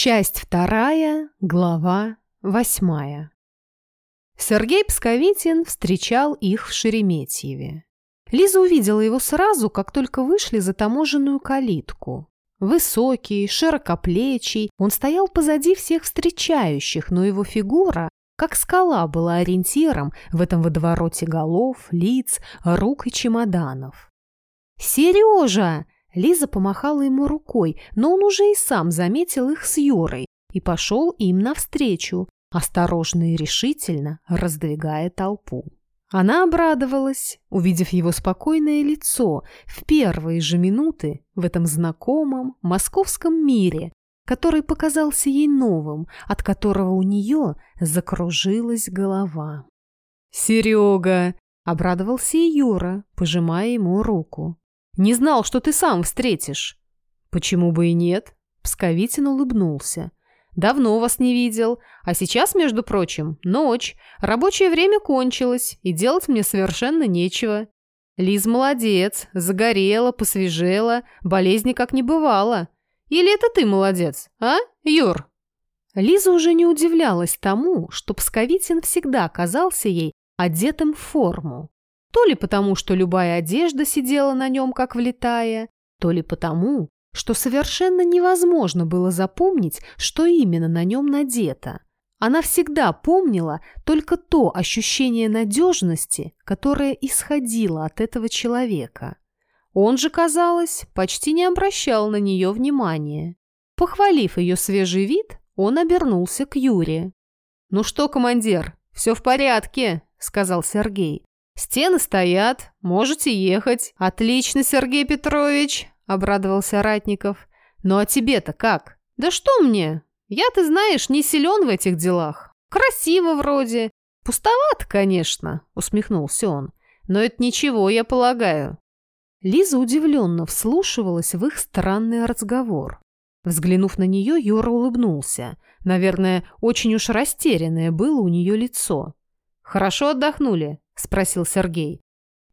Часть вторая, глава восьмая. Сергей Псковитин встречал их в Шереметьеве. Лиза увидела его сразу, как только вышли за таможенную калитку. Высокий, широкоплечий, он стоял позади всех встречающих, но его фигура, как скала, была ориентиром в этом водовороте голов, лиц, рук и чемоданов. «Сережа!» Лиза помахала ему рукой, но он уже и сам заметил их с Юрой и пошел им навстречу, осторожно и решительно раздвигая толпу. Она обрадовалась, увидев его спокойное лицо в первые же минуты в этом знакомом московском мире, который показался ей новым, от которого у нее закружилась голова. «Серега!» — обрадовался и Юра, пожимая ему руку. «Не знал, что ты сам встретишь». «Почему бы и нет?» — Псковитин улыбнулся. Давно вас не видел. А сейчас, между прочим, ночь. Рабочее время кончилось, и делать мне совершенно нечего. Лиз молодец, загорела, посвежела, болезни как не бывало. Или это ты молодец, а, Юр?» Лиза уже не удивлялась тому, что Псковитин всегда казался ей одетым в форму. То ли потому, что любая одежда сидела на нем как влетая, то ли потому, что совершенно невозможно было запомнить, что именно на нем надето. Она всегда помнила только то ощущение надежности, которое исходило от этого человека. Он же, казалось, почти не обращал на нее внимания. Похвалив ее свежий вид, он обернулся к Юре. «Ну что, командир, все в порядке», — сказал Сергей. «Стены стоят, можете ехать». «Отлично, Сергей Петрович», обрадовался Ратников. «Ну а тебе-то как?» «Да что мне? Я, ты знаешь, не силен в этих делах. Красиво вроде. Пустовато, конечно», — усмехнулся он. «Но это ничего, я полагаю». Лиза удивленно вслушивалась в их странный разговор. Взглянув на нее, Юра улыбнулся. Наверное, очень уж растерянное было у нее лицо. «Хорошо отдохнули?» – спросил Сергей.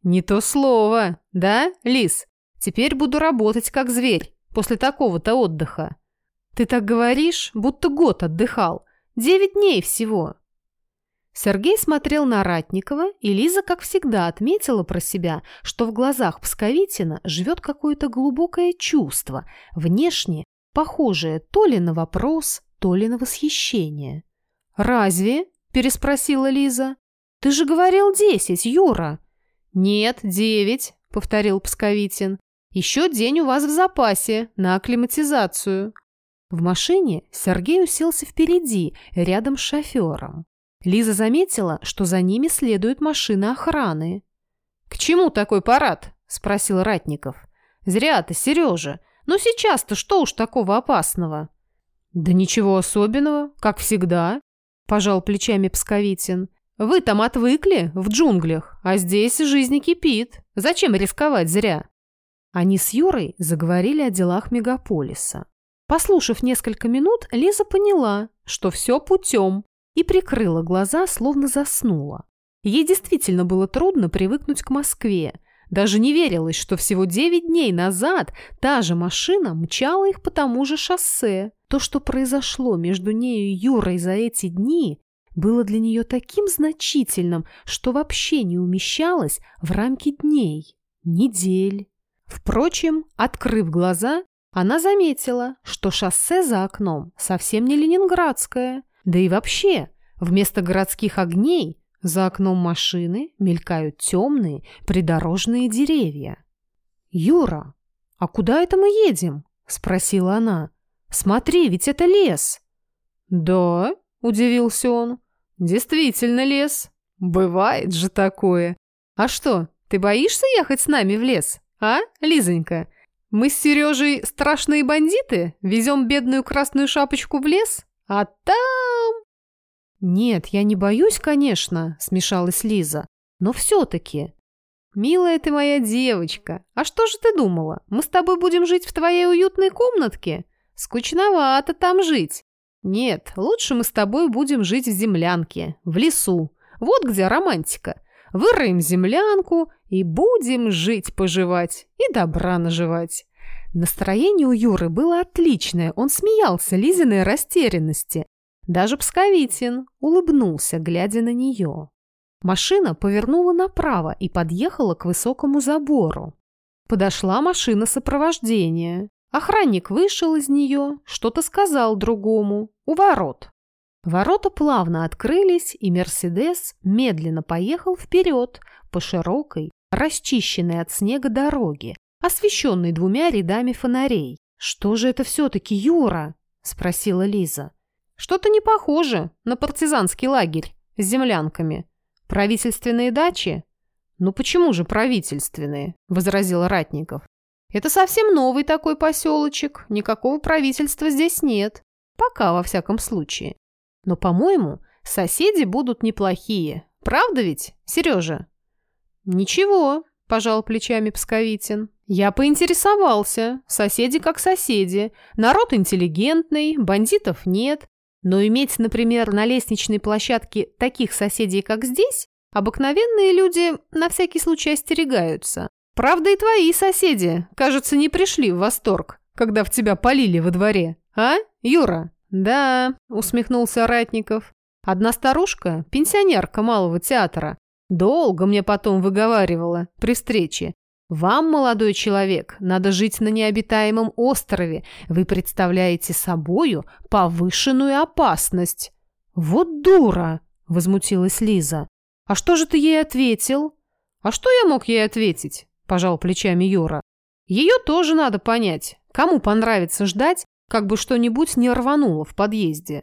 «Не то слово, да, Лиз?» Теперь буду работать как зверь после такого-то отдыха. Ты так говоришь, будто год отдыхал. Девять дней всего. Сергей смотрел на Ратникова, и Лиза, как всегда, отметила про себя, что в глазах Псковитина живет какое-то глубокое чувство, внешне похожее то ли на вопрос, то ли на восхищение. «Разве?» – переспросила Лиза. «Ты же говорил десять, Юра!» «Нет, девять», – повторил Псковитин. Еще день у вас в запасе на акклиматизацию». В машине Сергей уселся впереди, рядом с шофером. Лиза заметила, что за ними следует машина охраны. «К чему такой парад?» – спросил Ратников. «Зря ты, Сережа. Но сейчас-то что уж такого опасного?» «Да ничего особенного, как всегда», – пожал плечами Псковитин. «Вы там отвыкли, в джунглях, а здесь жизнь кипит. Зачем рисковать зря?» Они с Юрой заговорили о делах мегаполиса. Послушав несколько минут, Лиза поняла, что все путем, и прикрыла глаза, словно заснула. Ей действительно было трудно привыкнуть к Москве. Даже не верилось, что всего девять дней назад та же машина мчала их по тому же шоссе. То, что произошло между нею и Юрой за эти дни, было для нее таким значительным, что вообще не умещалось в рамки дней, недель. Впрочем, открыв глаза, она заметила, что шоссе за окном совсем не ленинградское. Да и вообще, вместо городских огней за окном машины мелькают темные придорожные деревья. «Юра, а куда это мы едем?» – спросила она. «Смотри, ведь это лес». «Да», – удивился он, – «действительно лес. Бывает же такое. А что, ты боишься ехать с нами в лес?» А, Лизонька, мы с Сережей страшные бандиты? Везем бедную красную шапочку в лес? А там...» «Нет, я не боюсь, конечно», — смешалась Лиза. «Но все-таки...» «Милая ты моя девочка, а что же ты думала? Мы с тобой будем жить в твоей уютной комнатке? Скучновато там жить. Нет, лучше мы с тобой будем жить в землянке, в лесу. Вот где романтика выроем землянку и будем жить-поживать и добра наживать. Настроение у Юры было отличное, он смеялся Лизиной растерянности. Даже Псковитин улыбнулся, глядя на нее. Машина повернула направо и подъехала к высокому забору. Подошла машина сопровождения. Охранник вышел из нее, что-то сказал другому, у ворот. Ворота плавно открылись, и «Мерседес» медленно поехал вперед по широкой, расчищенной от снега дороге, освещенной двумя рядами фонарей. «Что же это все-таки, Юра?» – спросила Лиза. «Что-то не похоже на партизанский лагерь с землянками. Правительственные дачи?» «Ну почему же правительственные?» – возразил Ратников. «Это совсем новый такой поселочек, никакого правительства здесь нет. Пока, во всяком случае. Но, по-моему, соседи будут неплохие. Правда ведь, Сережа?» «Ничего», – пожал плечами Псковитин. «Я поинтересовался. Соседи как соседи. Народ интеллигентный, бандитов нет. Но иметь, например, на лестничной площадке таких соседей, как здесь, обыкновенные люди на всякий случай остерегаются. Правда, и твои соседи, кажется, не пришли в восторг, когда в тебя полили во дворе. А, Юра?» «Да», — усмехнулся Ратников. «Одна старушка, пенсионерка малого театра, долго мне потом выговаривала при встрече. Вам, молодой человек, надо жить на необитаемом острове. Вы представляете собою повышенную опасность». «Вот дура!» — возмутилась Лиза. «А что же ты ей ответил?» «А что я мог ей ответить?» — пожал плечами Юра. «Ее тоже надо понять. Кому понравится ждать, как бы что-нибудь не рвануло в подъезде.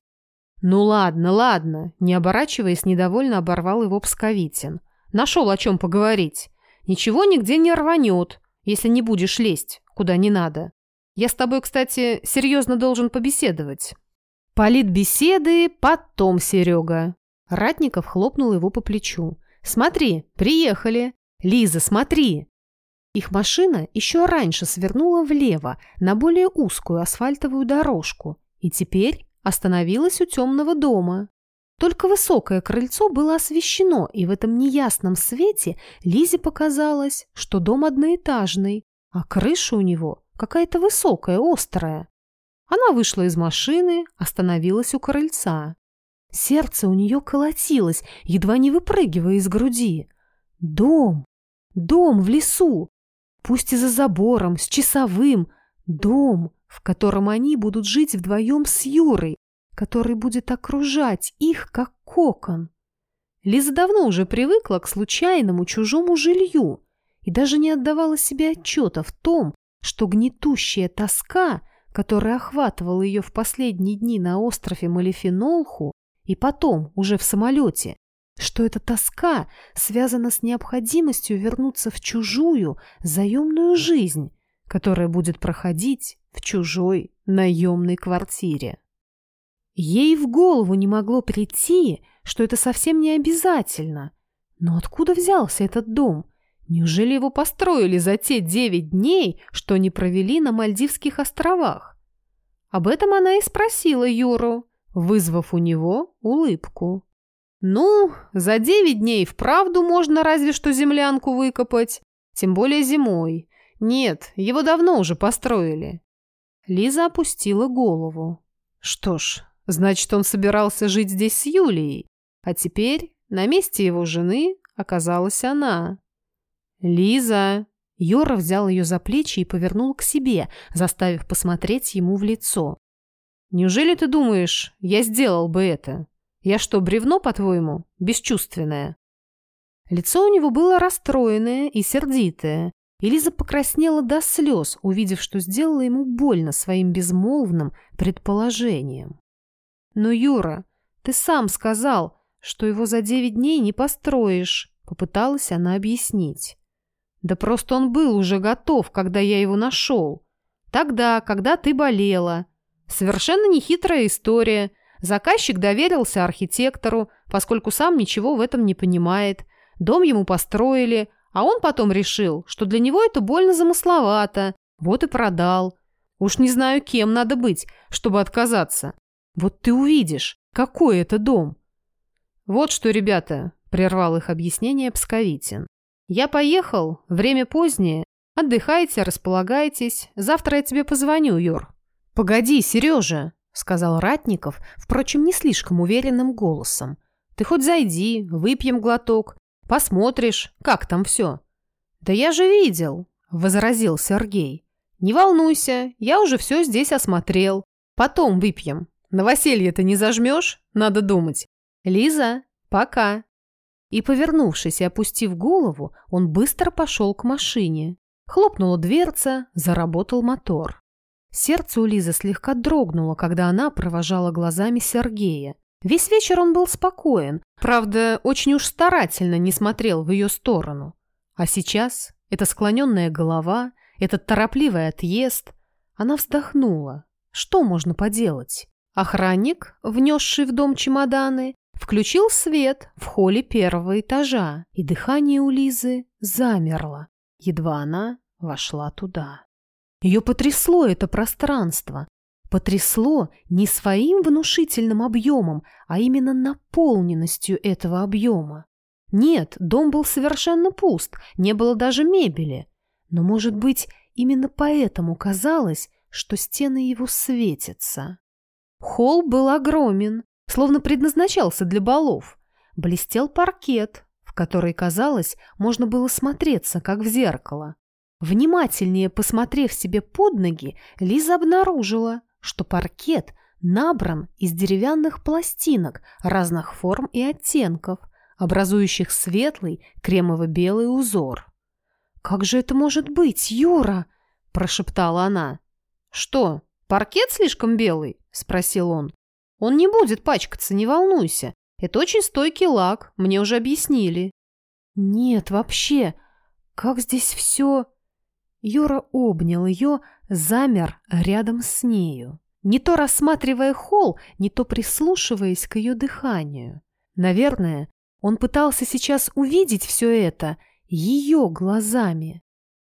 «Ну ладно, ладно», – не оборачиваясь, недовольно оборвал его Псковитин. «Нашел о чем поговорить. Ничего нигде не рванет, если не будешь лезть, куда не надо. Я с тобой, кстати, серьезно должен побеседовать». «Политбеседы потом, Серега». Ратников хлопнул его по плечу. «Смотри, приехали. Лиза, смотри!» Их машина еще раньше свернула влево на более узкую асфальтовую дорожку и теперь остановилась у темного дома. Только высокое крыльцо было освещено, и в этом неясном свете Лизе показалось, что дом одноэтажный, а крыша у него какая-то высокая, острая. Она вышла из машины, остановилась у крыльца. Сердце у нее колотилось, едва не выпрыгивая из груди. Дом! Дом в лесу! Пусть и за забором, с часовым, дом, в котором они будут жить вдвоем с Юрой, который будет окружать их, как кокон. Лиза давно уже привыкла к случайному чужому жилью и даже не отдавала себе отчета в том, что гнетущая тоска, которая охватывала ее в последние дни на острове Малифенолху и потом уже в самолете, что эта тоска связана с необходимостью вернуться в чужую заемную жизнь, которая будет проходить в чужой наемной квартире. Ей в голову не могло прийти, что это совсем не обязательно. Но откуда взялся этот дом? Неужели его построили за те девять дней, что они провели на Мальдивских островах? Об этом она и спросила Юру, вызвав у него улыбку. Ну, за девять дней вправду можно разве что землянку выкопать. Тем более зимой. Нет, его давно уже построили. Лиза опустила голову. Что ж, значит, он собирался жить здесь с Юлией. А теперь на месте его жены оказалась она. «Лиза!» Йора взял ее за плечи и повернул к себе, заставив посмотреть ему в лицо. «Неужели ты думаешь, я сделал бы это?» Я что, бревно, по-твоему? Бесчувственное?» Лицо у него было расстроенное и сердитое, и Лиза покраснела до слез, увидев, что сделала ему больно своим безмолвным предположением. «Но, Юра, ты сам сказал, что его за девять дней не построишь», — попыталась она объяснить. «Да просто он был уже готов, когда я его нашел. Тогда, когда ты болела. Совершенно нехитрая история — Заказчик доверился архитектору, поскольку сам ничего в этом не понимает. Дом ему построили, а он потом решил, что для него это больно замысловато. Вот и продал. Уж не знаю, кем надо быть, чтобы отказаться. Вот ты увидишь, какой это дом. Вот что, ребята, прервал их объяснение Псковитин. Я поехал, время позднее, Отдыхайте, располагайтесь. Завтра я тебе позвоню, Юр». «Погоди, Сережа», — сказал Ратников, впрочем, не слишком уверенным голосом. «Ты хоть зайди, выпьем глоток, посмотришь, как там все». «Да я же видел», — возразил Сергей. «Не волнуйся, я уже все здесь осмотрел. Потом выпьем. Новоселье ты не зажмешь? Надо думать. Лиза, пока». И, повернувшись и опустив голову, он быстро пошел к машине. Хлопнула дверца, заработал мотор. Сердце у Лизы слегка дрогнуло, когда она провожала глазами Сергея. Весь вечер он был спокоен, правда, очень уж старательно не смотрел в ее сторону. А сейчас эта склоненная голова, этот торопливый отъезд. Она вздохнула. Что можно поделать? Охранник, внесший в дом чемоданы, Включил свет в холле первого этажа, и дыхание у Лизы замерло, едва она вошла туда. Ее потрясло это пространство. Потрясло не своим внушительным объемом, а именно наполненностью этого объема. Нет, дом был совершенно пуст, не было даже мебели. Но, может быть, именно поэтому казалось, что стены его светятся. Холл был огромен, словно предназначался для балов. Блестел паркет, в который, казалось, можно было смотреться, как в зеркало. Внимательнее посмотрев себе под ноги, Лиза обнаружила, что паркет набран из деревянных пластинок разных форм и оттенков, образующих светлый кремово-белый узор. «Как же это может быть, Юра?» – прошептала она. «Что, паркет слишком белый?» – спросил он. Он не будет пачкаться, не волнуйся. Это очень стойкий лак, мне уже объяснили. Нет, вообще, как здесь все... Юра обнял ее, замер рядом с нею. Не то рассматривая холл, не то прислушиваясь к ее дыханию. Наверное, он пытался сейчас увидеть все это ее глазами.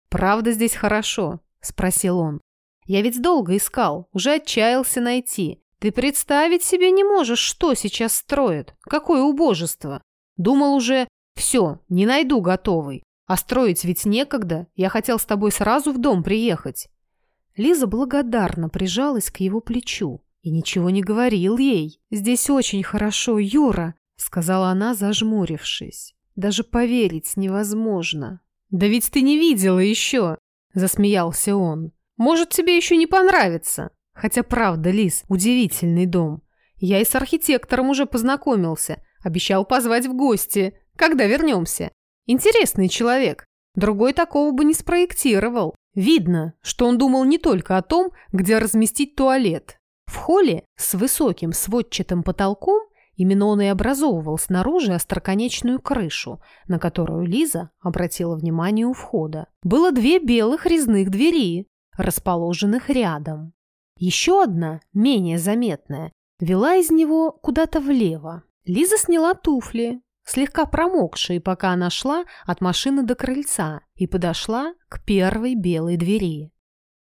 «Правда здесь хорошо?» – спросил он. «Я ведь долго искал, уже отчаялся найти. Ты представить себе не можешь, что сейчас строят. Какое убожество. Думал уже, все, не найду готовый. А строить ведь некогда. Я хотел с тобой сразу в дом приехать. Лиза благодарно прижалась к его плечу и ничего не говорил ей. «Здесь очень хорошо, Юра», — сказала она, зажмурившись. «Даже поверить невозможно». «Да ведь ты не видела еще», — засмеялся он. «Может, тебе еще не понравится. Хотя правда, Лис, удивительный дом. Я и с архитектором уже познакомился. Обещал позвать в гости. Когда вернемся? Интересный человек. Другой такого бы не спроектировал. Видно, что он думал не только о том, где разместить туалет. В холле с высоким сводчатым потолком именно он и образовывал снаружи остроконечную крышу, на которую Лиза обратила внимание у входа. Было две белых резных двери, расположенных рядом. Еще одна, менее заметная, вела из него куда-то влево. Лиза сняла туфли, слегка промокшие, пока она шла от машины до крыльца, и подошла к первой белой двери.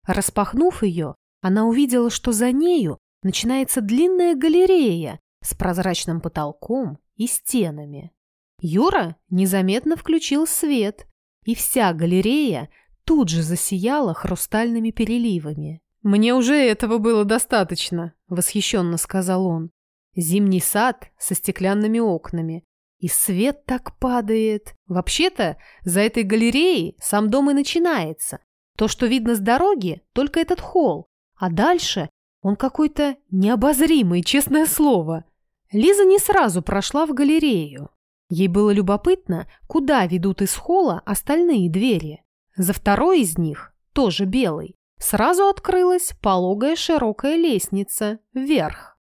Распахнув ее, она увидела, что за нею начинается длинная галерея с прозрачным потолком и стенами. Юра незаметно включил свет, и вся галерея тут же засияла хрустальными переливами. «Мне уже этого было достаточно», — восхищенно сказал он. «Зимний сад со стеклянными окнами. И свет так падает. Вообще-то, за этой галереей сам дом и начинается. То, что видно с дороги, только этот холл. А дальше он какой-то необозримый, честное слово». Лиза не сразу прошла в галерею. Ей было любопытно, куда ведут из холла остальные двери. За второй из них, тоже белый, Сразу открылась пологая широкая лестница вверх.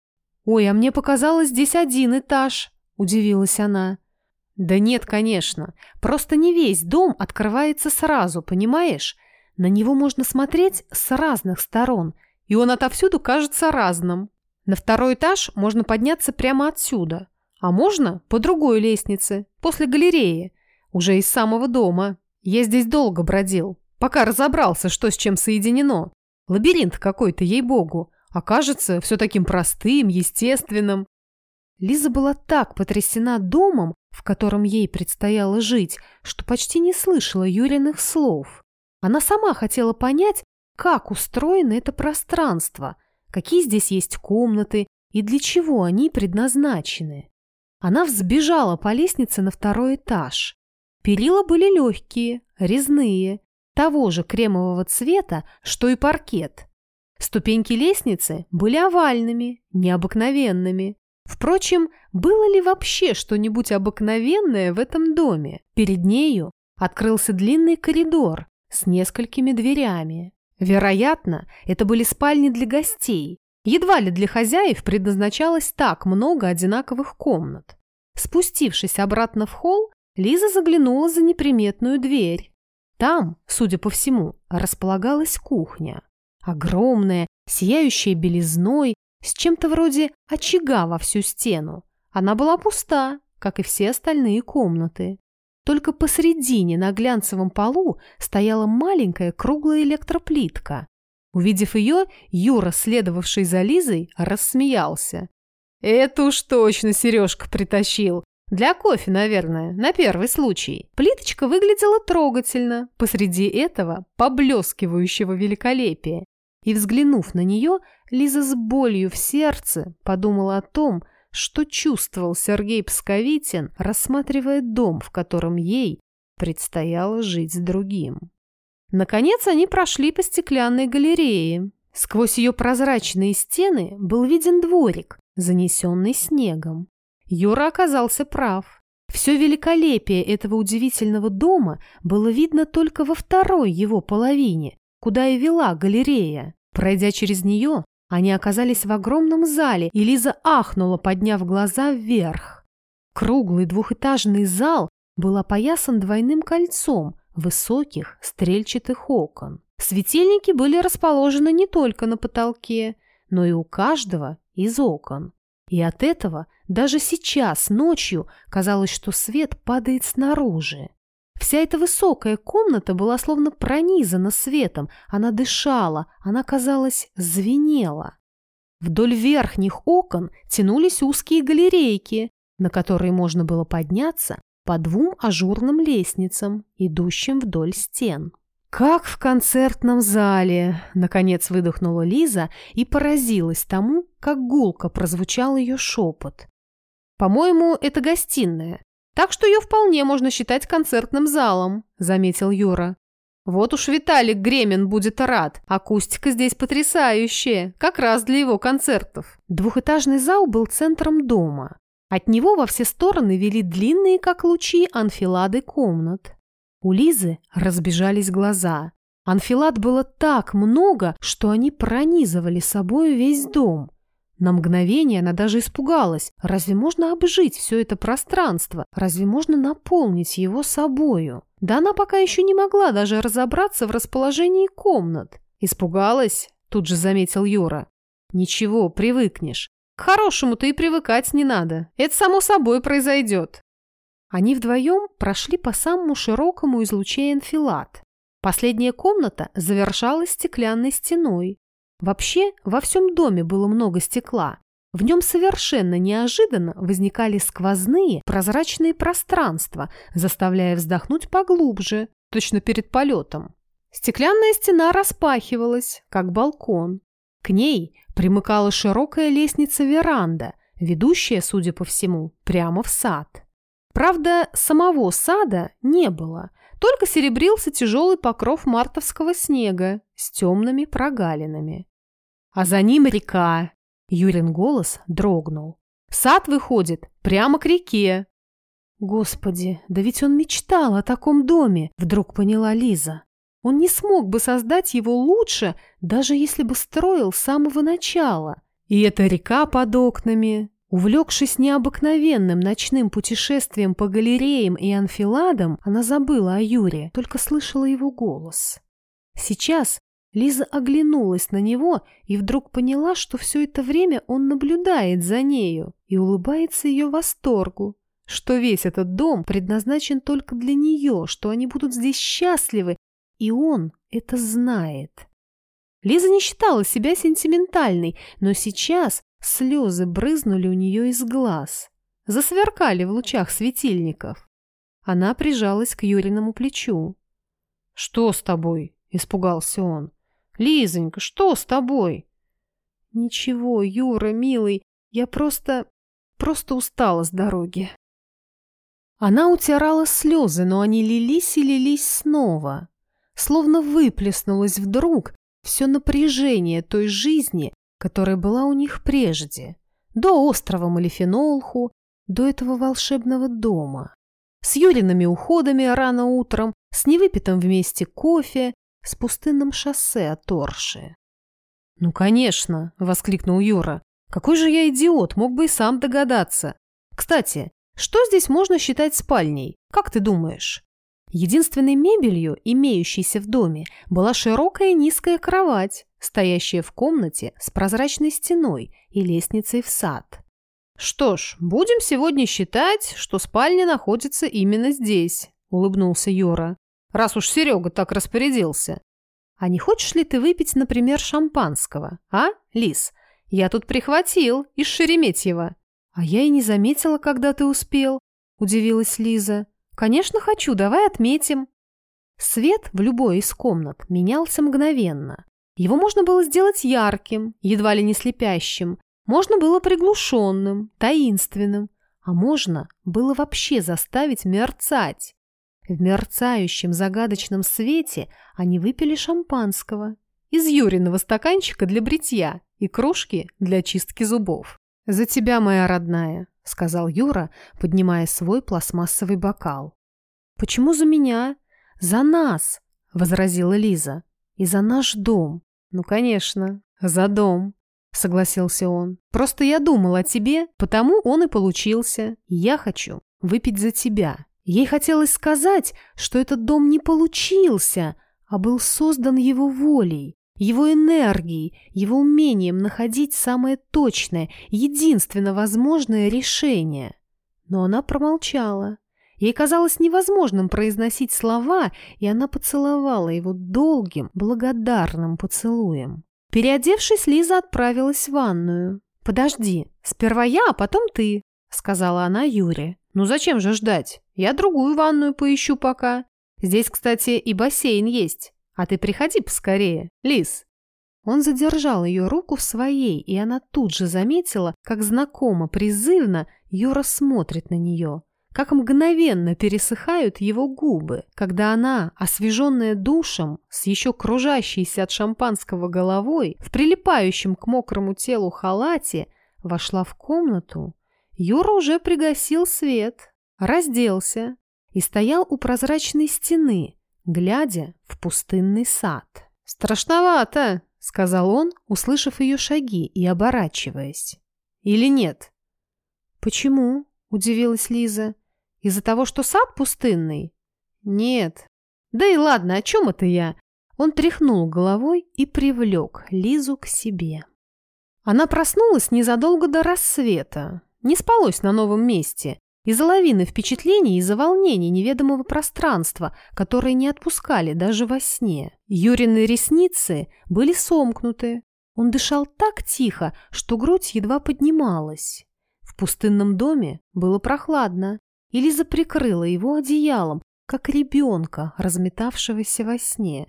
«Ой, а мне показалось, здесь один этаж», – удивилась она. «Да нет, конечно. Просто не весь дом открывается сразу, понимаешь? На него можно смотреть с разных сторон, и он отовсюду кажется разным. На второй этаж можно подняться прямо отсюда, а можно по другой лестнице, после галереи, уже из самого дома. Я здесь долго бродил, пока разобрался, что с чем соединено. Лабиринт какой-то, ей-богу. Окажется все таким простым, естественным. Лиза была так потрясена домом, в котором ей предстояло жить, что почти не слышала Юриных слов. Она сама хотела понять, как устроено это пространство, какие здесь есть комнаты и для чего они предназначены. Она взбежала по лестнице на второй этаж. Перила были легкие, резные, того же кремового цвета, что и паркет. Ступеньки лестницы были овальными, необыкновенными. Впрочем, было ли вообще что-нибудь обыкновенное в этом доме? Перед нею открылся длинный коридор с несколькими дверями. Вероятно, это были спальни для гостей. Едва ли для хозяев предназначалось так много одинаковых комнат. Спустившись обратно в холл, Лиза заглянула за неприметную дверь. Там, судя по всему, располагалась кухня. Огромная, сияющая белизной, с чем-то вроде очага во всю стену. Она была пуста, как и все остальные комнаты. Только посредине на глянцевом полу стояла маленькая круглая электроплитка. Увидев ее, Юра, следовавший за Лизой, рассмеялся. «Это уж точно Сережка притащил. Для кофе, наверное, на первый случай». Плиточка выглядела трогательно, посреди этого поблескивающего великолепия. И, взглянув на нее, Лиза с болью в сердце подумала о том, что чувствовал Сергей Псковитин, рассматривая дом, в котором ей предстояло жить с другим. Наконец они прошли по стеклянной галерее. Сквозь ее прозрачные стены был виден дворик, занесенный снегом. Юра оказался прав. Все великолепие этого удивительного дома было видно только во второй его половине, куда и вела галерея. Пройдя через нее, они оказались в огромном зале, и Лиза ахнула, подняв глаза вверх. Круглый двухэтажный зал был опоясан двойным кольцом высоких стрельчатых окон. Светильники были расположены не только на потолке, но и у каждого из окон. И от этого даже сейчас, ночью, казалось, что свет падает снаружи. Вся эта высокая комната была словно пронизана светом, она дышала, она, казалось, звенела. Вдоль верхних окон тянулись узкие галерейки, на которые можно было подняться по двум ажурным лестницам, идущим вдоль стен. «Как в концертном зале!» – наконец выдохнула Лиза и поразилась тому, как гулко прозвучал ее шепот. «По-моему, это гостиная. Так что ее вполне можно считать концертным залом», – заметил Юра. «Вот уж Виталик Гремин будет рад. Акустика здесь потрясающая, как раз для его концертов». Двухэтажный зал был центром дома. От него во все стороны вели длинные, как лучи, анфилады комнат. У Лизы разбежались глаза. Анфилад было так много, что они пронизывали собой весь дом. На мгновение она даже испугалась. Разве можно обжить все это пространство? Разве можно наполнить его собою? Да она пока еще не могла даже разобраться в расположении комнат. Испугалась? Тут же заметил Юра. Ничего, привыкнешь. К хорошему-то и привыкать не надо. Это само собой произойдет. Они вдвоем прошли по самому широкому из анфилад. Последняя комната завершалась стеклянной стеной, Вообще, во всем доме было много стекла. В нем совершенно неожиданно возникали сквозные прозрачные пространства, заставляя вздохнуть поглубже, точно перед полетом. Стеклянная стена распахивалась, как балкон. К ней примыкала широкая лестница-веранда, ведущая, судя по всему, прямо в сад. Правда, самого сада не было, только серебрился тяжелый покров мартовского снега с темными прогалинами а за ним река. Юрин голос дрогнул. Сад выходит прямо к реке. Господи, да ведь он мечтал о таком доме, вдруг поняла Лиза. Он не смог бы создать его лучше, даже если бы строил с самого начала. И эта река под окнами. Увлекшись необыкновенным ночным путешествием по галереям и анфиладам, она забыла о Юре, только слышала его голос. Сейчас Лиза оглянулась на него и вдруг поняла, что все это время он наблюдает за нею и улыбается ее восторгу, что весь этот дом предназначен только для нее, что они будут здесь счастливы, и он это знает. Лиза не считала себя сентиментальной, но сейчас слезы брызнули у нее из глаз, засверкали в лучах светильников. Она прижалась к Юриному плечу. «Что с тобой?» – испугался он. «Лизонька, что с тобой?» «Ничего, Юра, милый, я просто... просто устала с дороги». Она утирала слезы, но они лились и лились снова. Словно выплеснулось вдруг все напряжение той жизни, которая была у них прежде, до острова Малифенолху, до этого волшебного дома. С Юриными уходами рано утром, с невыпитым вместе кофе, с пустынным шоссе от Орши. «Ну, конечно!» – воскликнул Юра. «Какой же я идиот, мог бы и сам догадаться. Кстати, что здесь можно считать спальней? Как ты думаешь?» Единственной мебелью, имеющейся в доме, была широкая низкая кровать, стоящая в комнате с прозрачной стеной и лестницей в сад. «Что ж, будем сегодня считать, что спальня находится именно здесь», – улыбнулся Юра. «Раз уж Серега так распорядился. А не хочешь ли ты выпить, например, шампанского, а, Лис? Я тут прихватил из Шереметьева». «А я и не заметила, когда ты успел», – удивилась Лиза. «Конечно хочу, давай отметим». Свет в любой из комнат менялся мгновенно. Его можно было сделать ярким, едва ли не слепящим, можно было приглушенным, таинственным, а можно было вообще заставить мерцать. В мерцающем загадочном свете они выпили шампанского из Юриного стаканчика для бритья и кружки для чистки зубов. «За тебя, моя родная», — сказал Юра, поднимая свой пластмассовый бокал. «Почему за меня? За нас!» — возразила Лиза. «И за наш дом. Ну, конечно, за дом», — согласился он. «Просто я думал о тебе, потому он и получился. Я хочу выпить за тебя». Ей хотелось сказать, что этот дом не получился, а был создан его волей, его энергией, его умением находить самое точное, единственно возможное решение. Но она промолчала. Ей казалось невозможным произносить слова, и она поцеловала его долгим, благодарным поцелуем. Переодевшись, Лиза отправилась в ванную. «Подожди, сперва я, а потом ты», — сказала она Юре. «Ну зачем же ждать? Я другую ванную поищу пока. Здесь, кстати, и бассейн есть. А ты приходи поскорее, Лиз». Он задержал ее руку в своей, и она тут же заметила, как знакомо, призывно Юра смотрит на нее, как мгновенно пересыхают его губы, когда она, освеженная душем, с еще кружащейся от шампанского головой, в прилипающем к мокрому телу халате, вошла в комнату. Юра уже пригасил свет, разделся и стоял у прозрачной стены, глядя в пустынный сад. «Страшновато!» — сказал он, услышав ее шаги и оборачиваясь. «Или нет?» «Почему?» — удивилась Лиза. «Из-за того, что сад пустынный?» «Нет». «Да и ладно, о чем это я?» Он тряхнул головой и привлек Лизу к себе. Она проснулась незадолго до рассвета. Не спалось на новом месте. Из-за лавины впечатлений, из-за волнений неведомого пространства, которые не отпускали даже во сне. Юрины ресницы были сомкнуты. Он дышал так тихо, что грудь едва поднималась. В пустынном доме было прохладно, и Лиза прикрыла его одеялом, как ребенка, разметавшегося во сне.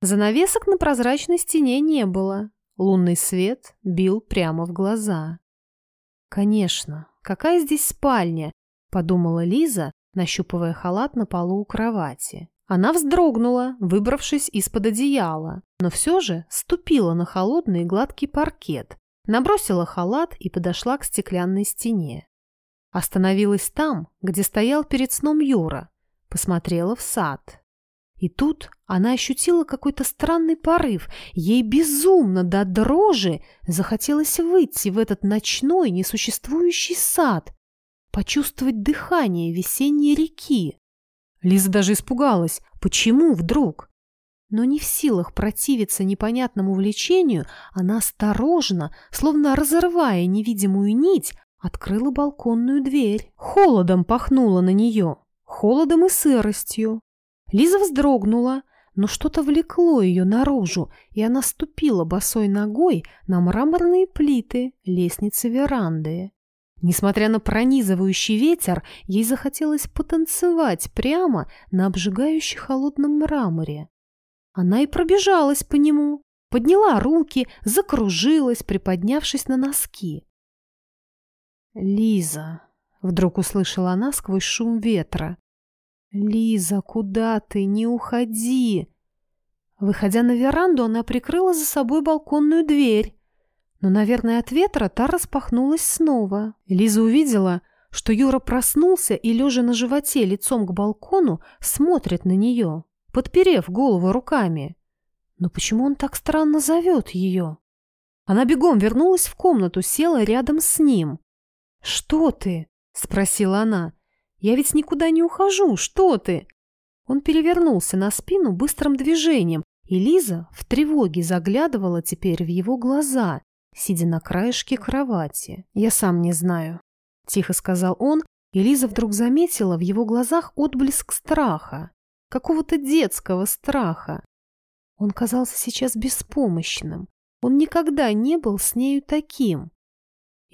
Занавесок на прозрачной стене не было. Лунный свет бил прямо в глаза. Конечно, какая здесь спальня? подумала Лиза, нащупывая халат на полу у кровати. Она вздрогнула, выбравшись из-под одеяла, но все же ступила на холодный гладкий паркет, набросила халат и подошла к стеклянной стене. Остановилась там, где стоял перед сном Юра, посмотрела в сад. И тут она ощутила какой-то странный порыв. Ей безумно до дрожи захотелось выйти в этот ночной несуществующий сад, почувствовать дыхание весенней реки. Лиза даже испугалась. Почему вдруг? Но не в силах противиться непонятному влечению, она осторожно, словно разрывая невидимую нить, открыла балконную дверь. Холодом пахнуло на нее. Холодом и сыростью. Лиза вздрогнула, но что-то влекло ее наружу, и она ступила босой ногой на мраморные плиты лестницы веранды. Несмотря на пронизывающий ветер, ей захотелось потанцевать прямо на обжигающей холодном мраморе. Она и пробежалась по нему, подняла руки, закружилась, приподнявшись на носки. «Лиза!» — вдруг услышала она сквозь шум ветра. «Лиза, куда ты? Не уходи!» Выходя на веранду, она прикрыла за собой балконную дверь. Но, наверное, от ветра та распахнулась снова. Лиза увидела, что Юра проснулся и, лежа на животе лицом к балкону, смотрит на нее, подперев голову руками. Но почему он так странно зовет ее? Она бегом вернулась в комнату, села рядом с ним. «Что ты?» — спросила она. «Я ведь никуда не ухожу. Что ты?» Он перевернулся на спину быстрым движением, и Лиза в тревоге заглядывала теперь в его глаза, сидя на краешке кровати. «Я сам не знаю», — тихо сказал он, и Лиза вдруг заметила в его глазах отблеск страха, какого-то детского страха. Он казался сейчас беспомощным. Он никогда не был с нею таким.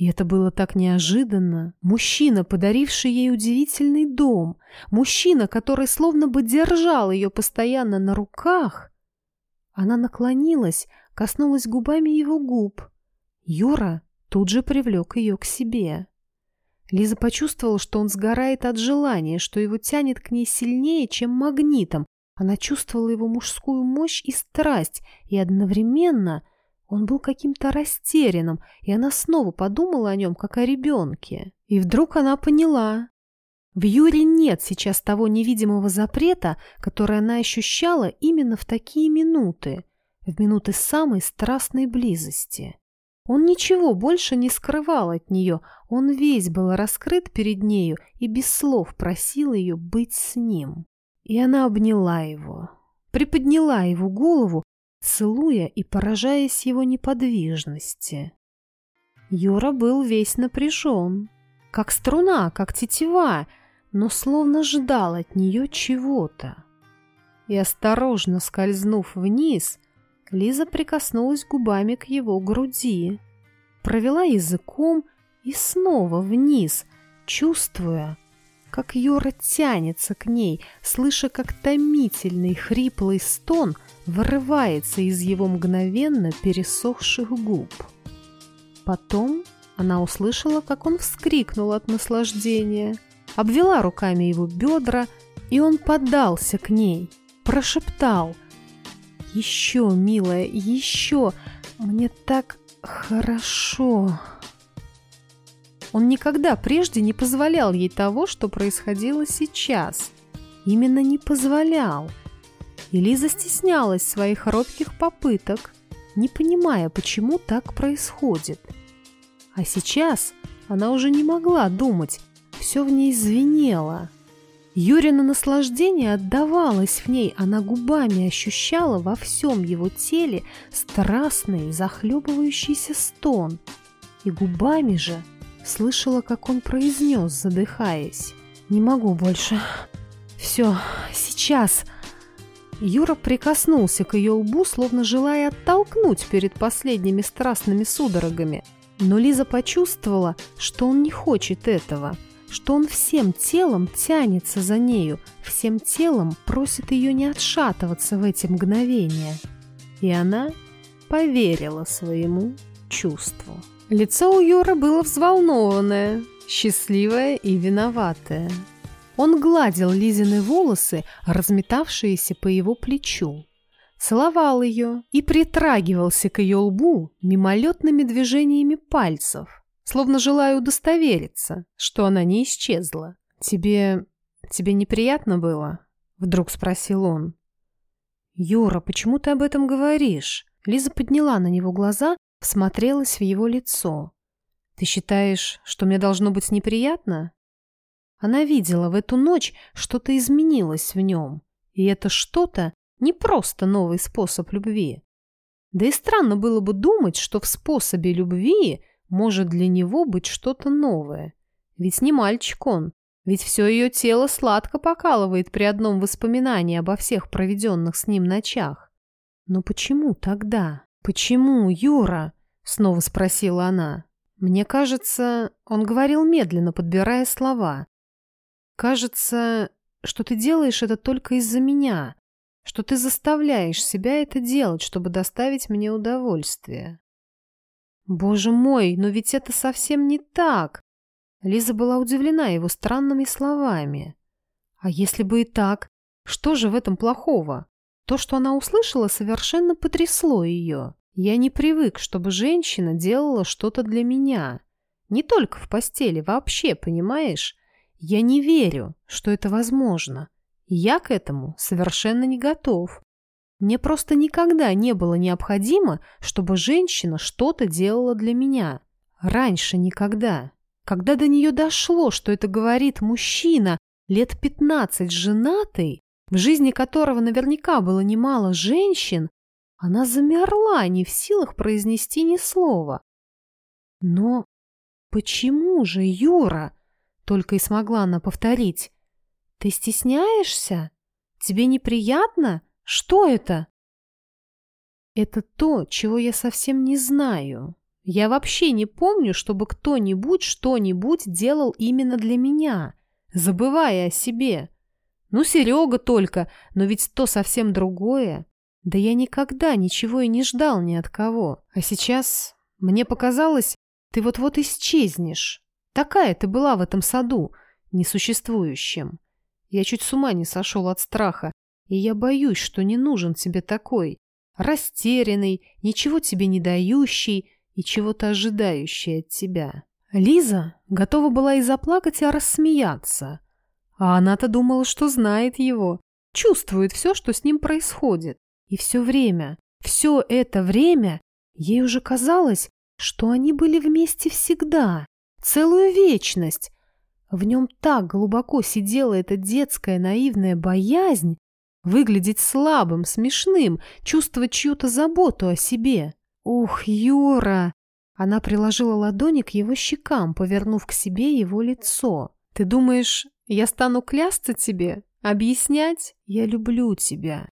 И это было так неожиданно. Мужчина, подаривший ей удивительный дом, мужчина, который словно бы держал ее постоянно на руках. Она наклонилась, коснулась губами его губ. Юра тут же привлек ее к себе. Лиза почувствовала, что он сгорает от желания, что его тянет к ней сильнее, чем магнитом. Она чувствовала его мужскую мощь и страсть, и одновременно он был каким-то растерянным, и она снова подумала о нем, как о ребенке. И вдруг она поняла. В Юре нет сейчас того невидимого запрета, который она ощущала именно в такие минуты, в минуты самой страстной близости. Он ничего больше не скрывал от нее, он весь был раскрыт перед нею и без слов просил ее быть с ним. И она обняла его, приподняла его голову целуя и поражаясь его неподвижности. Юра был весь напряжен, как струна, как тетива, но словно ждал от нее чего-то. И осторожно скользнув вниз, Лиза прикоснулась губами к его груди, провела языком и снова вниз, чувствуя, как Юра тянется к ней, слыша, как томительный хриплый стон – вырывается из его мгновенно пересохших губ. Потом она услышала, как он вскрикнул от наслаждения, обвела руками его бедра, и он поддался к ней, прошептал «Еще, милая, еще! Мне так хорошо!» Он никогда прежде не позволял ей того, что происходило сейчас. Именно не позволял – и Лиза стеснялась своих робких попыток, не понимая, почему так происходит. А сейчас она уже не могла думать, все в ней звенело. Юрина наслаждение отдавалось в ней, она губами ощущала во всем его теле страстный, захлебывающийся стон. И губами же слышала, как он произнес, задыхаясь. «Не могу больше. Все, сейчас!» Юра прикоснулся к ее лбу, словно желая оттолкнуть перед последними страстными судорогами. Но Лиза почувствовала, что он не хочет этого, что он всем телом тянется за нею, всем телом просит ее не отшатываться в эти мгновения. И она поверила своему чувству. Лицо у Юры было взволнованное, счастливое и виноватое. Он гладил Лизины волосы, разметавшиеся по его плечу, целовал ее и притрагивался к ее лбу мимолетными движениями пальцев, словно желая удостовериться, что она не исчезла. «Тебе... тебе неприятно было?» — вдруг спросил он. «Юра, почему ты об этом говоришь?» Лиза подняла на него глаза, всмотрелась в его лицо. «Ты считаешь, что мне должно быть неприятно?» Она видела в эту ночь что-то изменилось в нем, и это что-то не просто новый способ любви. Да и странно было бы думать, что в способе любви может для него быть что-то новое. Ведь не мальчик он, ведь все ее тело сладко покалывает при одном воспоминании обо всех проведенных с ним ночах. Но почему тогда? Почему, Юра? Снова спросила она. Мне кажется, он говорил медленно, подбирая слова. Кажется, что ты делаешь это только из-за меня, что ты заставляешь себя это делать, чтобы доставить мне удовольствие. Боже мой, но ведь это совсем не так. Лиза была удивлена его странными словами. А если бы и так, что же в этом плохого? То, что она услышала, совершенно потрясло ее. Я не привык, чтобы женщина делала что-то для меня. Не только в постели, вообще, понимаешь? Я не верю, что это возможно. Я к этому совершенно не готов. Мне просто никогда не было необходимо, чтобы женщина что-то делала для меня. Раньше никогда. Когда до нее дошло, что это говорит мужчина, лет 15 женатый, в жизни которого наверняка было немало женщин, она замерла, не в силах произнести ни слова. Но почему же, Юра? Только и смогла она повторить. Ты стесняешься? Тебе неприятно? Что это? Это то, чего я совсем не знаю. Я вообще не помню, чтобы кто-нибудь что-нибудь делал именно для меня, забывая о себе. Ну, Серега только, но ведь то совсем другое. Да я никогда ничего и не ждал ни от кого. А сейчас мне показалось, ты вот-вот исчезнешь. Такая ты была в этом саду, несуществующем. Я чуть с ума не сошел от страха, и я боюсь, что не нужен тебе такой. Растерянный, ничего тебе не дающий и чего-то ожидающий от тебя. Лиза готова была и заплакать, и рассмеяться. А она-то думала, что знает его, чувствует все, что с ним происходит. И все время, все это время ей уже казалось, что они были вместе всегда, целую вечность. В нем так глубоко сидела эта детская наивная боязнь выглядеть слабым, смешным, чувствовать чью-то заботу о себе. «Ух, Юра!» Она приложила ладони к его щекам, повернув к себе его лицо. «Ты думаешь, я стану клясться тебе? Объяснять? Я люблю тебя.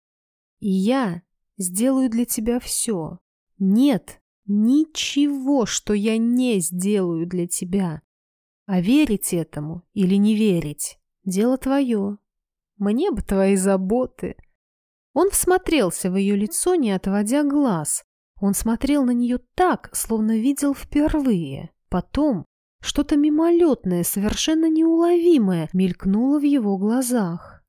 И я сделаю для тебя все. Нет ничего, что я не сделаю для тебя. А верить этому или не верить – дело твое. Мне бы твои заботы. Он всмотрелся в ее лицо, не отводя глаз. Он смотрел на нее так, словно видел впервые. Потом что-то мимолетное, совершенно неуловимое мелькнуло в его глазах.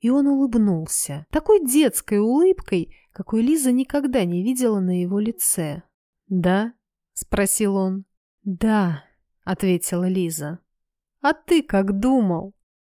И он улыбнулся. Такой детской улыбкой, какой Лиза никогда не видела на его лице. «Да?» — спросил он. «Да», — ответила Лиза. «А ты как думал?»